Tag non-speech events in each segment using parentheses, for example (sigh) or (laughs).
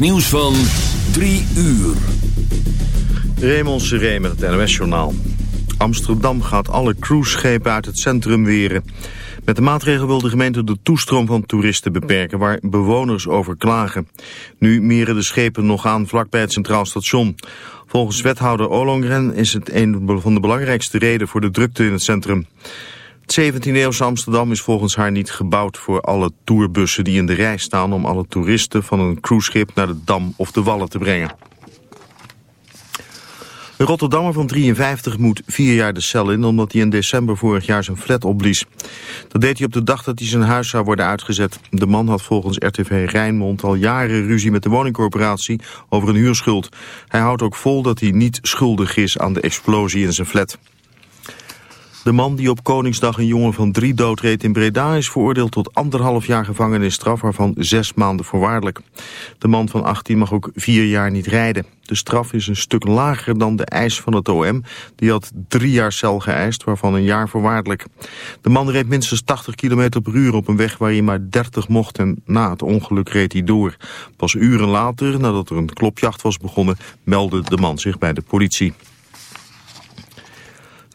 nieuws van 3 uur. Raymond Seré met het NOS-journaal. Amsterdam gaat alle cruiseschepen uit het centrum weren. Met de maatregel wil de gemeente de toestroom van toeristen beperken... waar bewoners over klagen. Nu meren de schepen nog aan vlakbij het Centraal Station. Volgens wethouder Olongren is het een van de belangrijkste redenen... voor de drukte in het centrum. Het 17e-eeuwse Amsterdam is volgens haar niet gebouwd voor alle tourbussen die in de rij staan om alle toeristen van een cruiseschip naar de Dam of de Wallen te brengen. Een Rotterdammer van 53 moet vier jaar de cel in... omdat hij in december vorig jaar zijn flat opblies. Dat deed hij op de dag dat hij zijn huis zou worden uitgezet. De man had volgens RTV Rijnmond al jaren ruzie met de woningcorporatie... over een huurschuld. Hij houdt ook vol dat hij niet schuldig is aan de explosie in zijn flat. De man die op Koningsdag een jongen van drie doodreed in Breda... is veroordeeld tot anderhalf jaar gevangenisstraf... waarvan zes maanden voorwaardelijk. De man van 18 mag ook vier jaar niet rijden. De straf is een stuk lager dan de eis van het OM. Die had drie jaar cel geëist, waarvan een jaar voorwaardelijk. De man reed minstens 80 km per uur op een weg waar hij maar 30 mocht... en na het ongeluk reed hij door. Pas uren later, nadat er een klopjacht was begonnen... meldde de man zich bij de politie.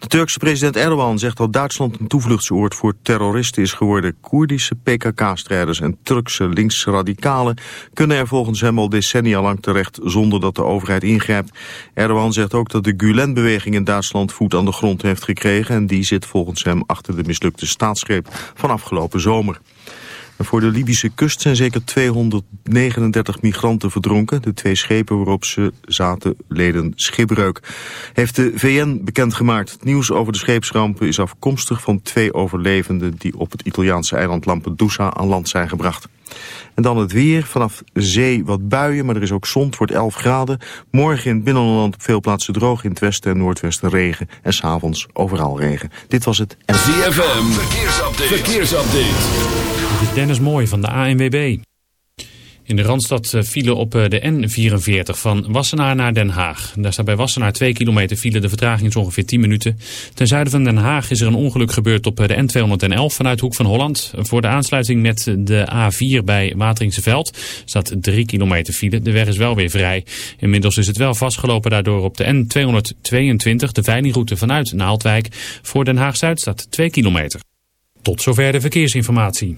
De Turkse president Erdogan zegt dat Duitsland een toevluchtsoord voor terroristen is geworden. Koerdische PKK-strijders en Turkse linksradicalen kunnen er volgens hem al decennia lang terecht zonder dat de overheid ingrijpt. Erdogan zegt ook dat de Gulen-beweging in Duitsland voet aan de grond heeft gekregen en die zit volgens hem achter de mislukte staatsgreep van afgelopen zomer. Voor de Libische kust zijn zeker 239 migranten verdronken. De twee schepen waarop ze zaten leden schipbreuk. Heeft de VN bekendgemaakt. Het nieuws over de scheepsrampen is afkomstig van twee overlevenden... die op het Italiaanse eiland Lampedusa aan land zijn gebracht. En dan het weer. Vanaf zee wat buien, maar er is ook zon. Het wordt 11 graden. Morgen in het binnenland op veel plaatsen droog. In het westen en noordwesten regen. En s'avonds overal regen. Dit was het. ZFM. Verkeersupdate. Verkeersupdate. Dit is Dennis Mooi van de ANWB. In de Randstad eh, file op eh, de N44 van Wassenaar naar Den Haag. Daar staat bij Wassenaar 2 kilometer file. De vertraging is ongeveer 10 minuten. Ten zuiden van Den Haag is er een ongeluk gebeurd op eh, de N211 vanuit Hoek van Holland. Voor de aansluiting met de A4 bij Wateringse staat 3 kilometer file. De weg is wel weer vrij. Inmiddels is het wel vastgelopen daardoor op de N222, de veilingroute vanuit Naaldwijk. Voor Den Haag-Zuid staat 2 kilometer. Tot zover de verkeersinformatie.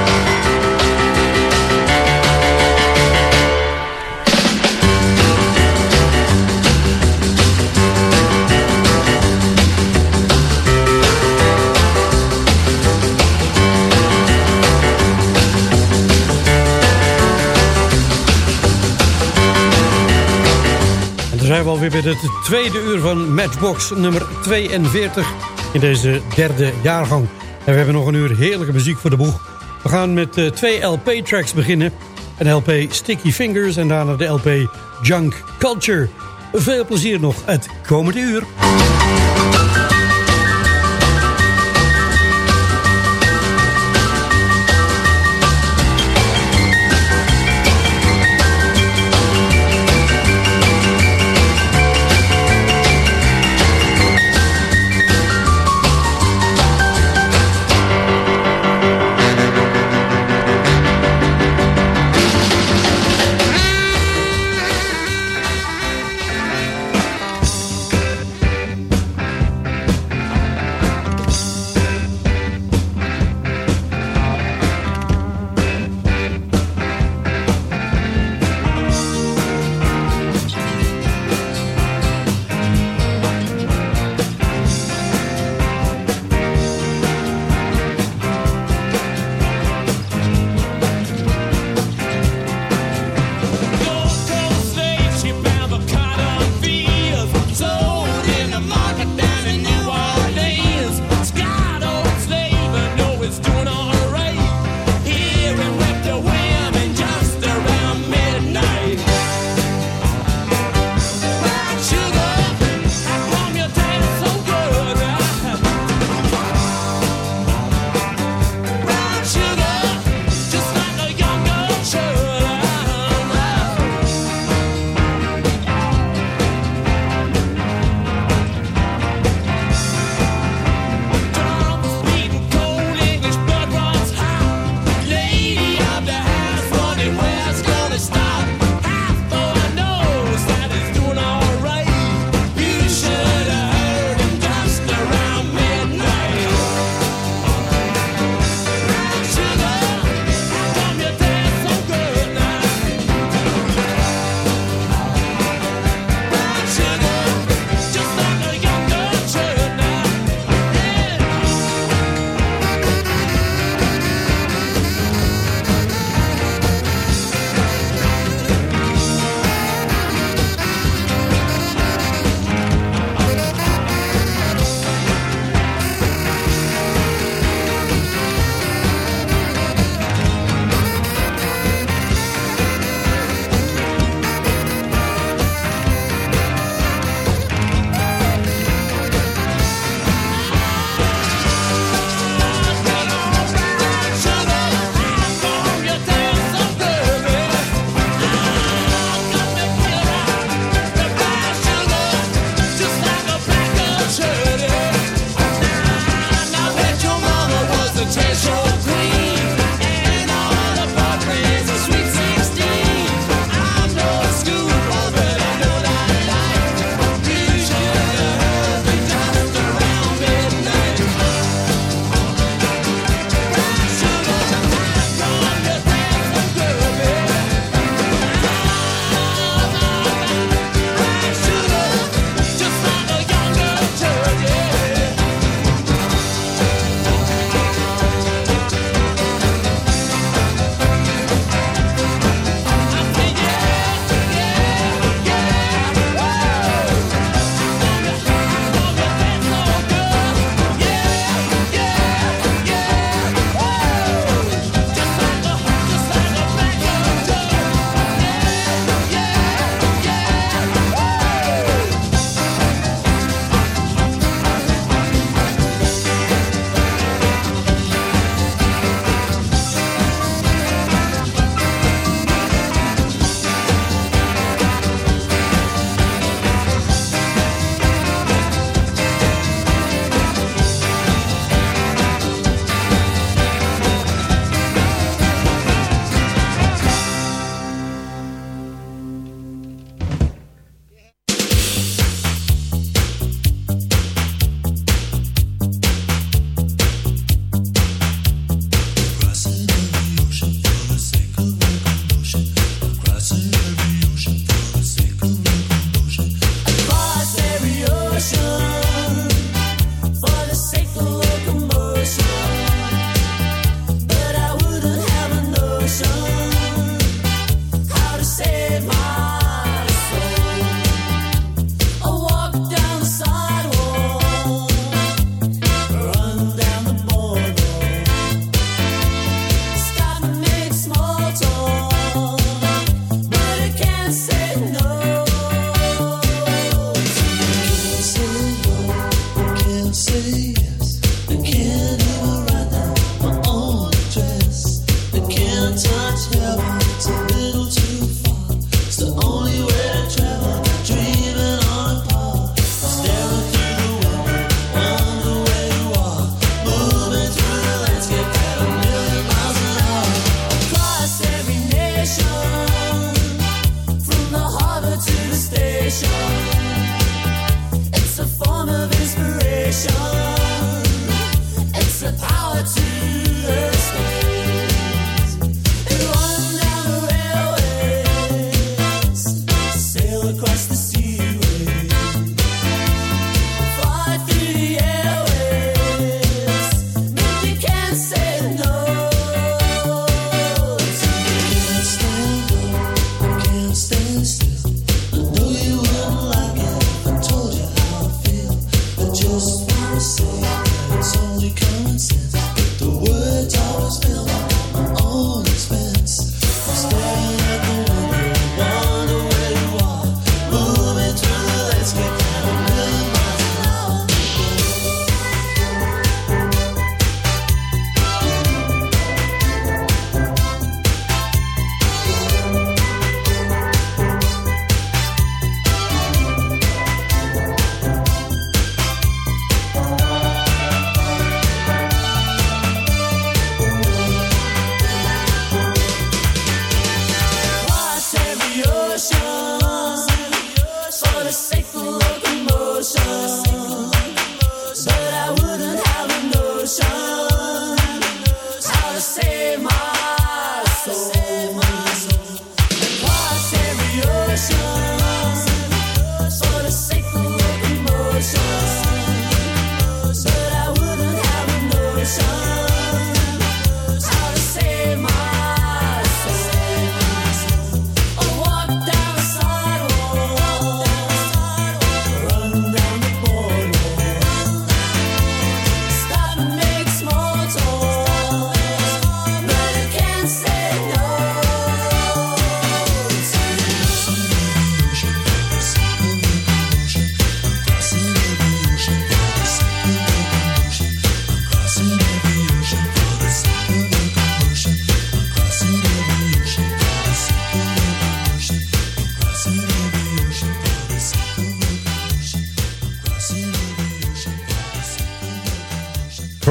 Alweer bij het tweede uur van Matchbox nummer 42 in deze derde jaargang. En we hebben nog een uur heerlijke muziek voor de boeg. We gaan met uh, twee LP-tracks beginnen. Een LP Sticky Fingers en daarna de LP Junk Culture. veel plezier nog het komende uur.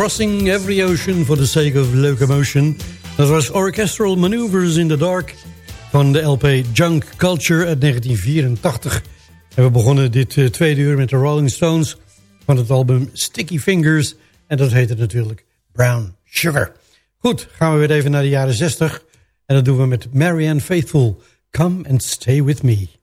Crossing Every Ocean for the Sake of Locomotion. Dat was Orchestral Maneuvers in the Dark van de LP Junk Culture uit 1984. En we begonnen dit uh, tweede uur met de Rolling Stones van het album Sticky Fingers. En dat heette natuurlijk Brown Sugar. Goed, gaan we weer even naar de jaren 60. En dat doen we met Marianne Faithful. Come and stay with me.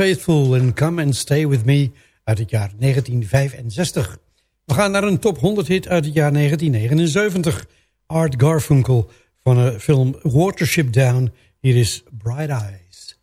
Faithful and Come and Stay With Me uit het jaar 1965. We gaan naar een top 100 hit uit het jaar 1979. Art Garfunkel van de film Watership Down. Hier is Bright Eyes.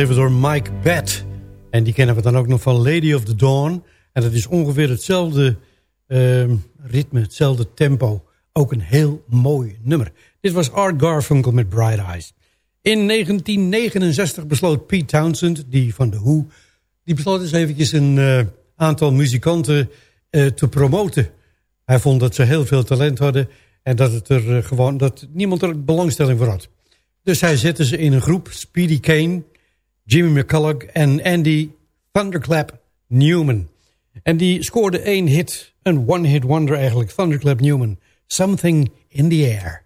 Geschreven door Mike Batt. En die kennen we dan ook nog van Lady of the Dawn. En dat is ongeveer hetzelfde uh, ritme, hetzelfde tempo. Ook een heel mooi nummer. Dit was Art Garfunkel met Bright Eyes. In 1969 besloot Pete Townsend, die van de Who... die besloot eens eventjes een uh, aantal muzikanten uh, te promoten. Hij vond dat ze heel veel talent hadden... en dat, het er, uh, gewoon, dat niemand er belangstelling voor had. Dus hij zette ze in een groep. Speedy Kane, Jimmy McCulloch en Andy Thunderclap Newman. En die scoorde één hit, een one-hit wonder eigenlijk, Thunderclap Newman. Something in the Air.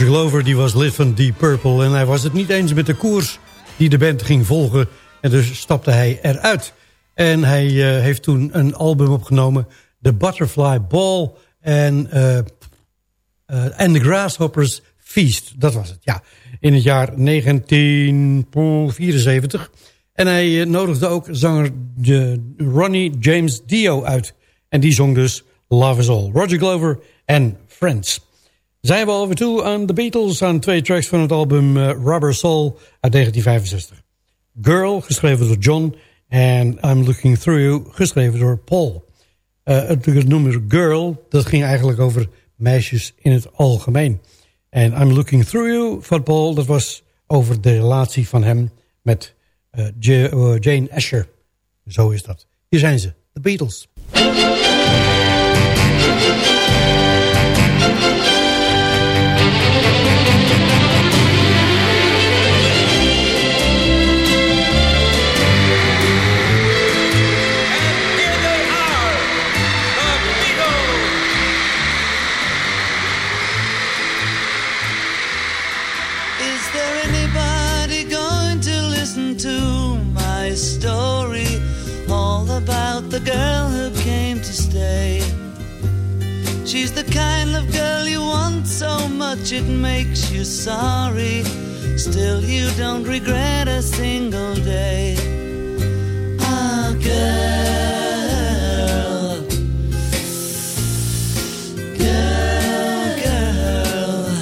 Roger Glover die was lid van Deep Purple en hij was het niet eens met de koers die de band ging volgen. En dus stapte hij eruit. En hij uh, heeft toen een album opgenomen, The Butterfly Ball en uh, And the Grasshoppers Feast. Dat was het, ja. In het jaar 1974. En hij nodigde ook zanger Ronnie James Dio uit. En die zong dus Love is All. Roger Glover en Friends. Zijn we alweer toe aan The Beatles... aan twee tracks van het album uh, Rubber Soul uit 1965. Girl, geschreven door John... en I'm Looking Through You, geschreven door Paul. Uh, het nummer Girl, dat ging eigenlijk over meisjes in het algemeen. En I'm Looking Through You van Paul... dat was over de relatie van hem met uh, Jane Asher. Zo is dat. Hier zijn ze, The Beatles. Much it makes you sorry. Still, you don't regret a single day. Ah, girl. Girl, girl.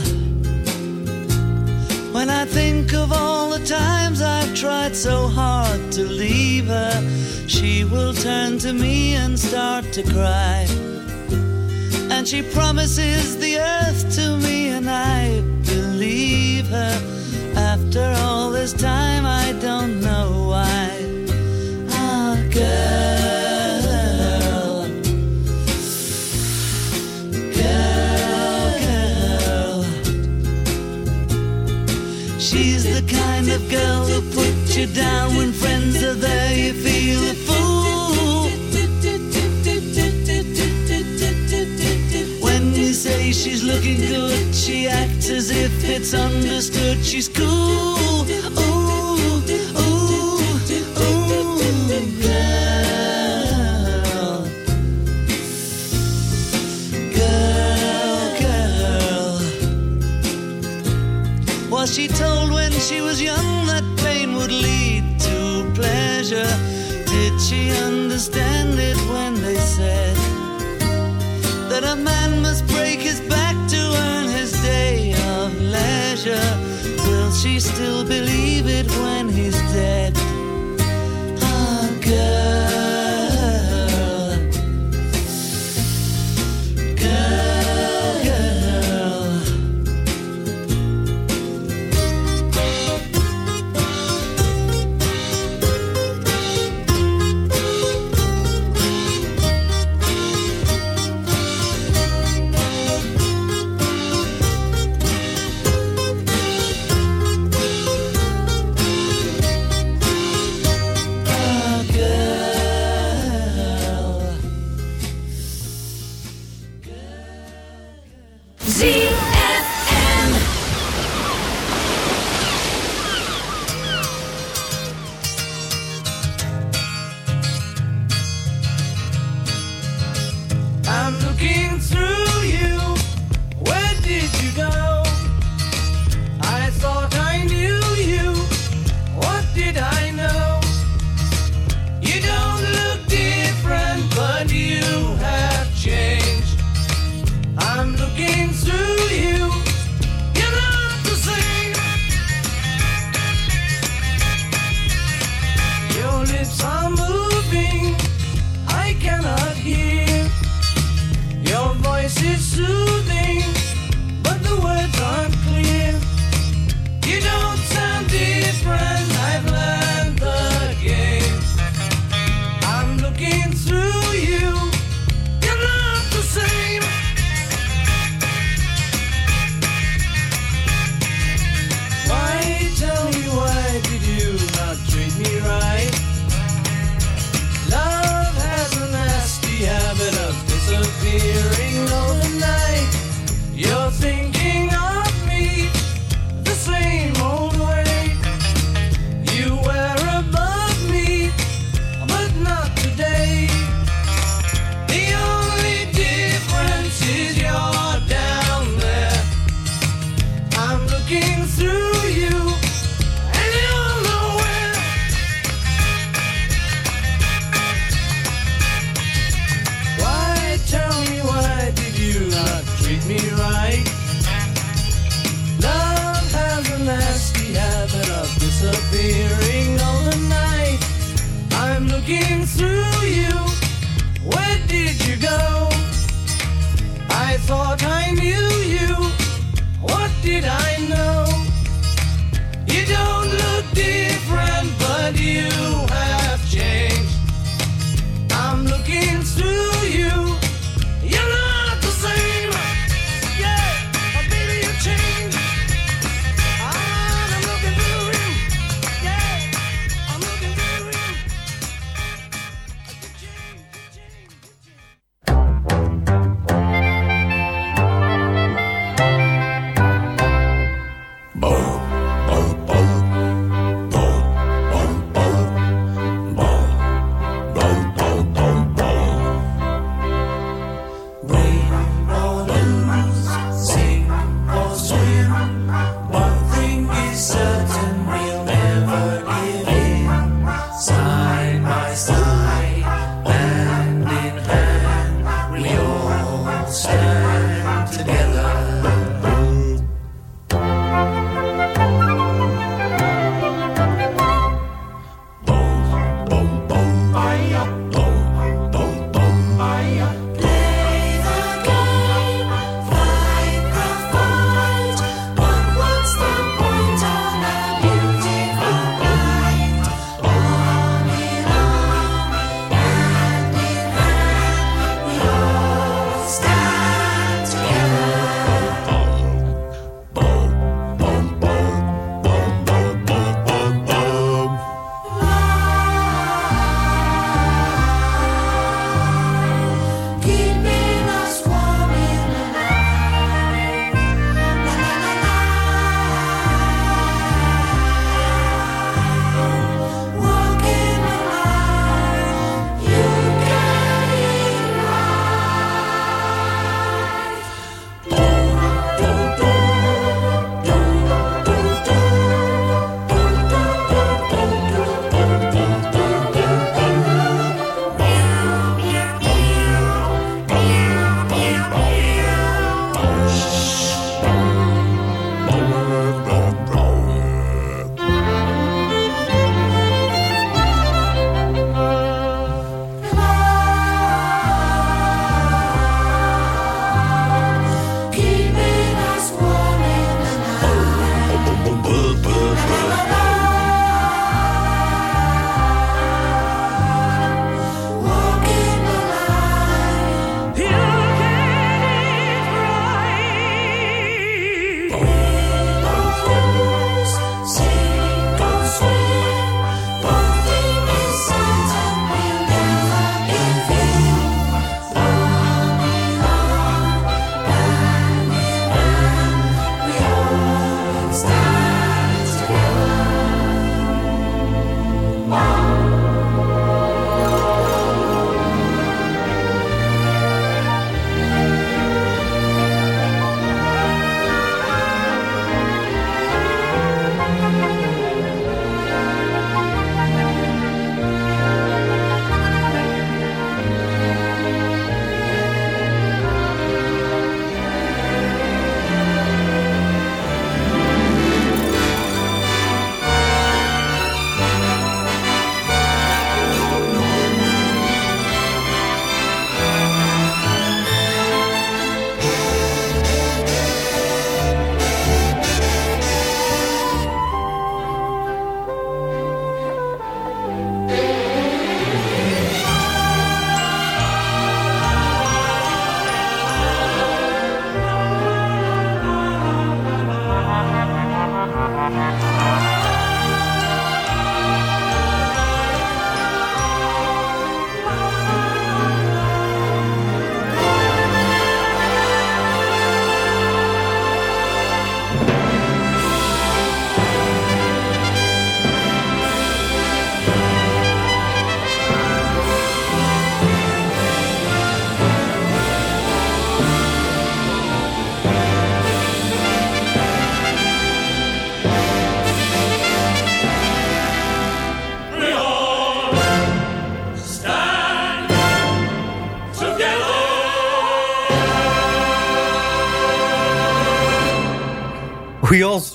When I think of all the times I've tried so hard to leave her she will turn to me and start to cry. She promises the earth to me, and I believe her. After all this time, I don't know why. Ah, girl. Girl, girl. She's the kind of girl who puts you down when friends are there. You feel she's looking good, she acts as if it's understood. She's cool. Ooh, ooh, ooh, girl. Girl, girl. Was she told when she was young that pain would lead to pleasure? Did she understand it when break his back to earn his day of leisure? Will she still believe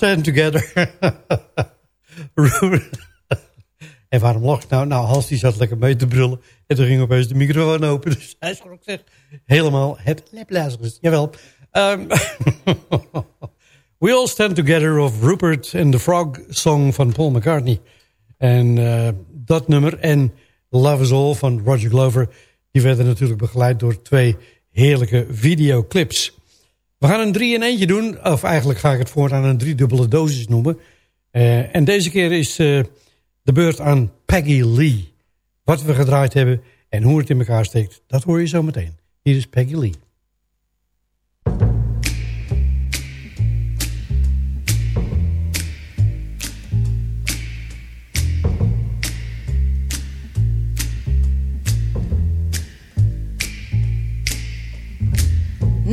stand together. (laughs) En waarom lacht nou? Nou, Hans die zat lekker mee te brullen. En toen ging opeens de microfoon open. Dus hij schrok zich helemaal het leplazers. Jawel. Um, (laughs) We All Stand Together of Rupert and the Frog Song van Paul McCartney. En uh, dat nummer en Love Is All van Roger Glover... die werden natuurlijk begeleid door twee heerlijke videoclips. We gaan een drie in eentje doen. Of eigenlijk ga ik het voortaan een driedubbele dosis noemen. Uh, en deze keer is uh, de beurt aan Peggy Lee. Wat we gedraaid hebben en hoe het in elkaar steekt, dat hoor je zo meteen. Hier is Peggy Lee.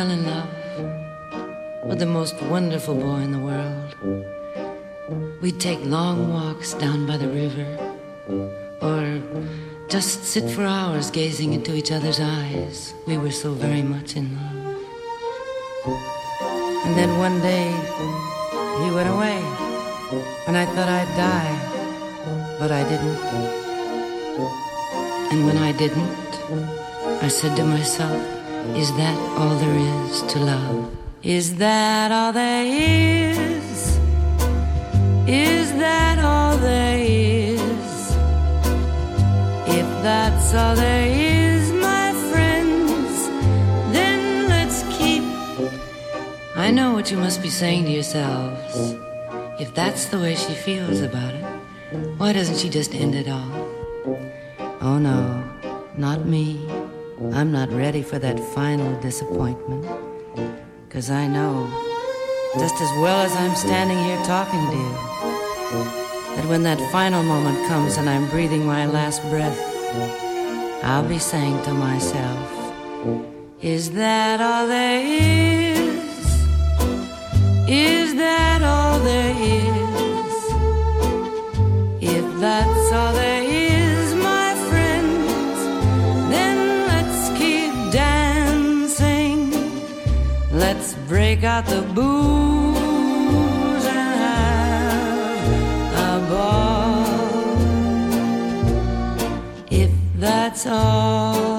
fell in love with the most wonderful boy in the world. We'd take long walks down by the river, or just sit for hours gazing into each other's eyes. We were so very much in love. And then one day, he went away, and I thought I'd die, but I didn't. And when I didn't, I said to myself, Is that all there is to love? Is that all there is? Is that all there is? If that's all there is, my friends, then let's keep. I know what you must be saying to yourselves. If that's the way she feels about it, why doesn't she just end it all? Oh no, not me. I'm not ready for that final disappointment. Cause I know, just as well as I'm standing here talking to you, that when that final moment comes and I'm breathing my last breath, I'll be saying to myself, Is that all there is? Is that all there is? Out the booze and have a ball. If that's all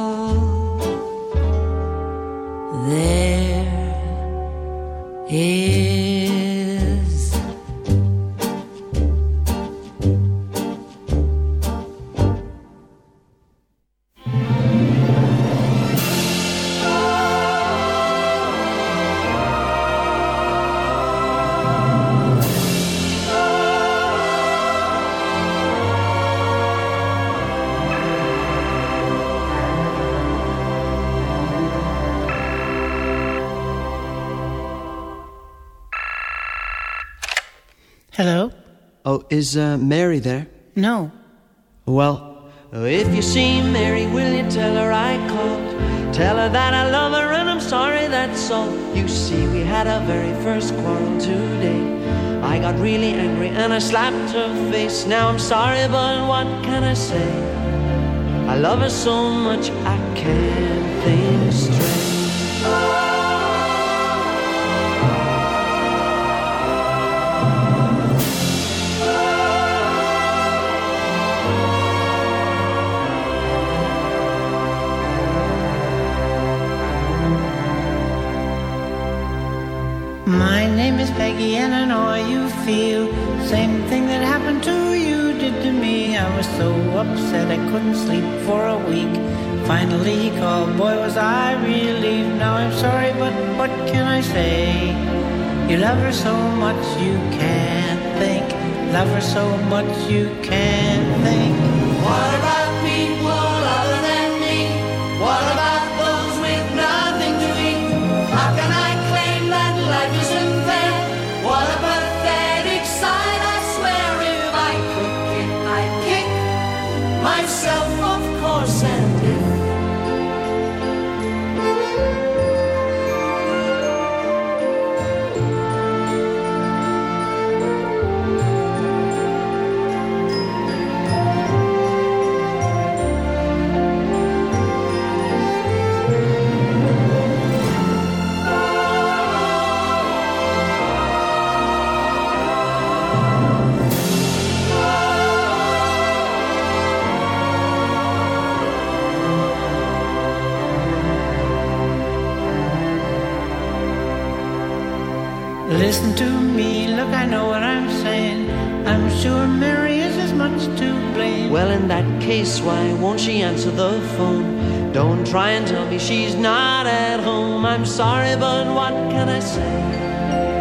is uh, Mary there? No. Well, If you see Mary, will you tell her I called? Tell her that I love her and I'm sorry, that's all. You see, we had our very first quarrel today. I got really angry and I slapped her face. Now I'm sorry, but what can I say? I love her so much I can't think straight. Peggy and I know how you feel. Same thing that happened to you did to me. I was so upset I couldn't sleep for a week. Finally he called, boy was I relieved. Now I'm sorry but what can I say? You love her so much you can't think. Love her so much you can't Well, in that case, why won't she answer the phone? Don't try and tell me she's not at home. I'm sorry, but what can I say?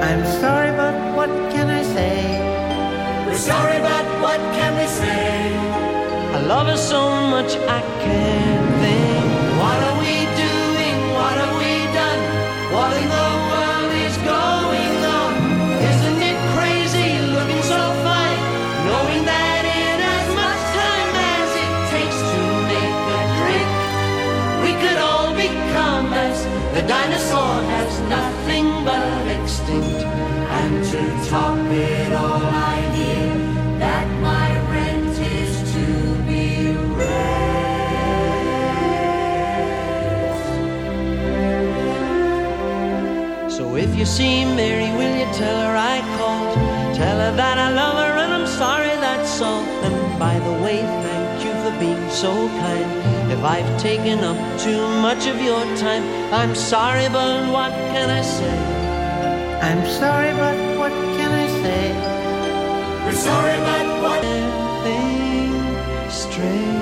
I'm sorry, but what can I say? We're sorry, but what can we say? I love her so much I can't think. What are we doing? What have we done? What in the see Mary, will you tell her I called? Tell her that I love her and I'm sorry that's all. And by the way, thank you for being so kind. If I've taken up too much of your time, I'm sorry, but what can I say? I'm sorry, but what can I say? We're sorry, but what? Everything straight.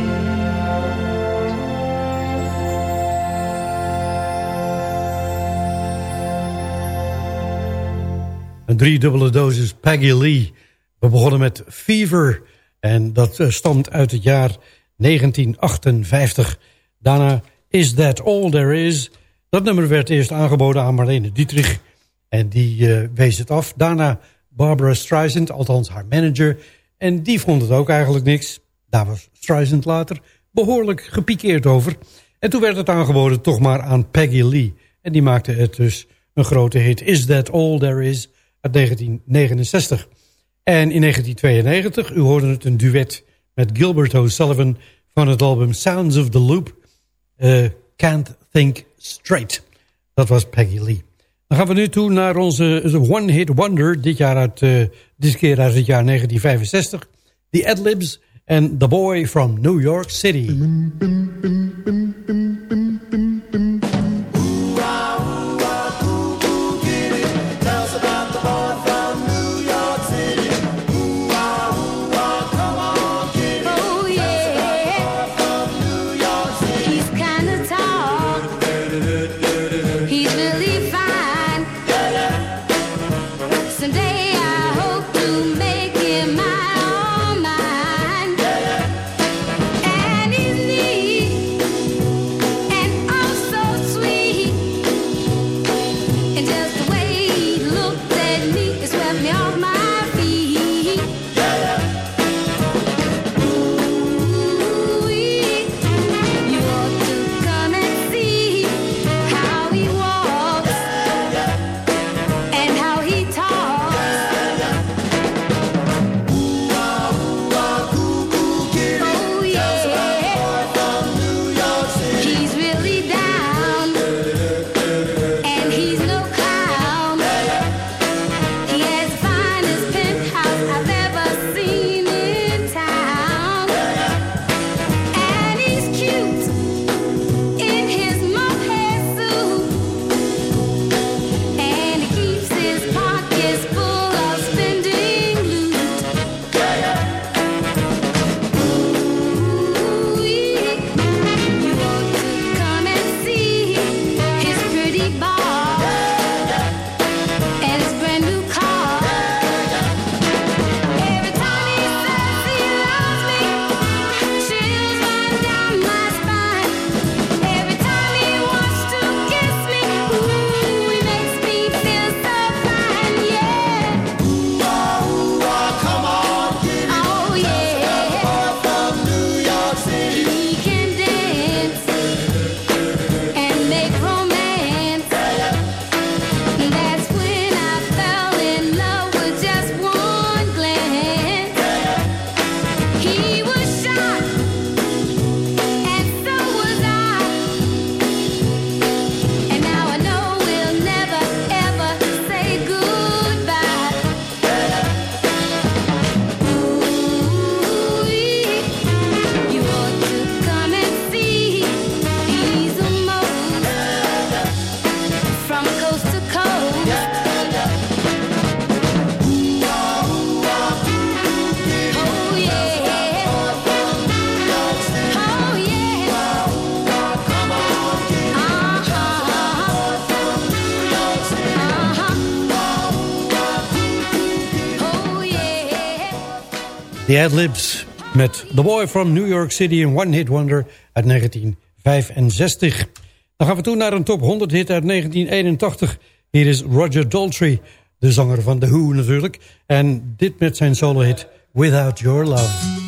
Een driedubbele dosis Peggy Lee. We begonnen met Fever. En dat eh, stamt uit het jaar 1958. Daarna Is That All There Is. Dat nummer werd eerst aangeboden aan Marlene Dietrich. En die eh, wees het af. Daarna Barbara Streisand, althans haar manager. En die vond het ook eigenlijk niks. Daar was Streisand later behoorlijk gepikeerd over. En toen werd het aangeboden toch maar aan Peggy Lee. En die maakte het dus een grote hit. Is That All There Is uit 1969. En in 1992, u hoorde het een duet met Gilbert O'Sullivan... van het album Sounds of the Loop. eh, Can't Think Straight. Dat was Peggy Lee. Dan gaan we nu toe naar onze One Hit Wonder. Dit, jaar uit, eh, dit keer uit het jaar 1965. The Adlibs en The Boy from New York City. The Adlibs met The Boy from New York City, een one-hit wonder uit 1965. Dan gaan we toe naar een top 100 hit uit 1981. Hier is Roger Daltrey, de zanger van The Who natuurlijk. En dit met zijn solo hit Without Your Love.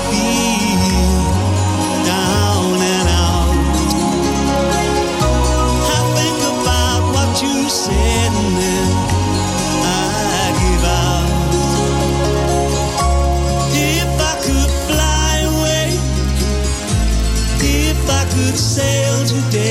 sail today,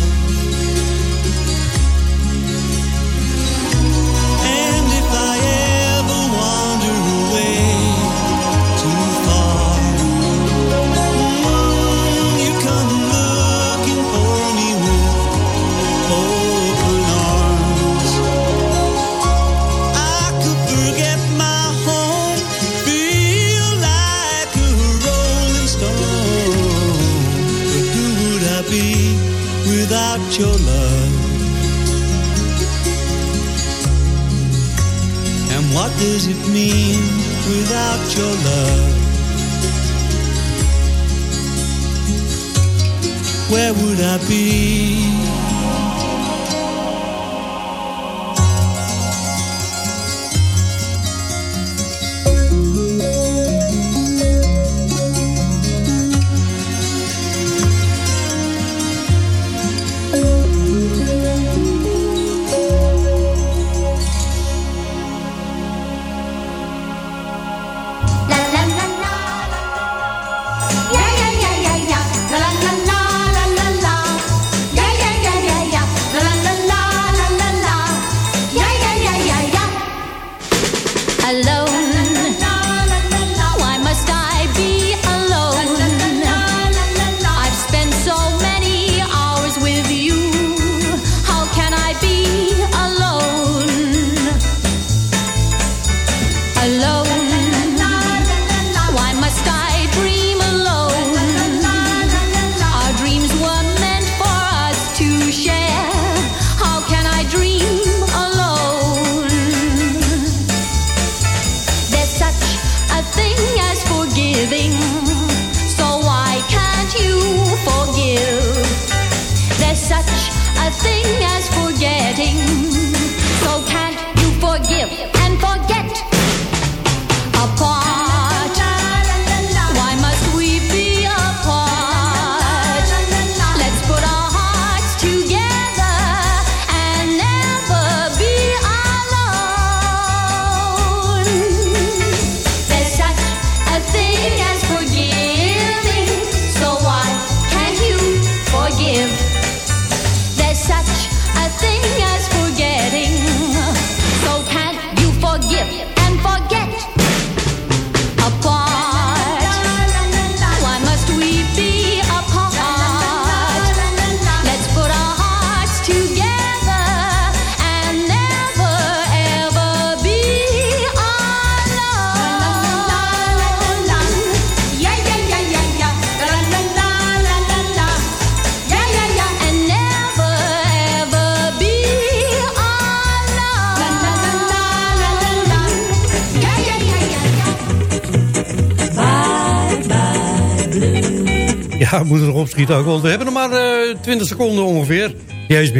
Ja, we moeten nog opschieten ook, want we hebben nog maar eh 20 seconden ongeveer. Juist.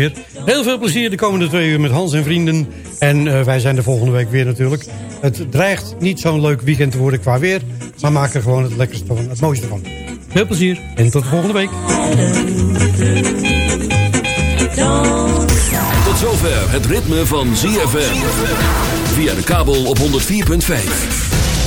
Heel veel plezier de komende twee uur met Hans en vrienden. En eh, wij zijn de volgende week weer natuurlijk. Het dreigt niet zo'n leuk weekend te worden qua weer. Maar maak er gewoon het lekkerste van, het mooiste van. Veel plezier en tot de volgende week. Tot zover het ritme van ZFM. Via de kabel op 104.5.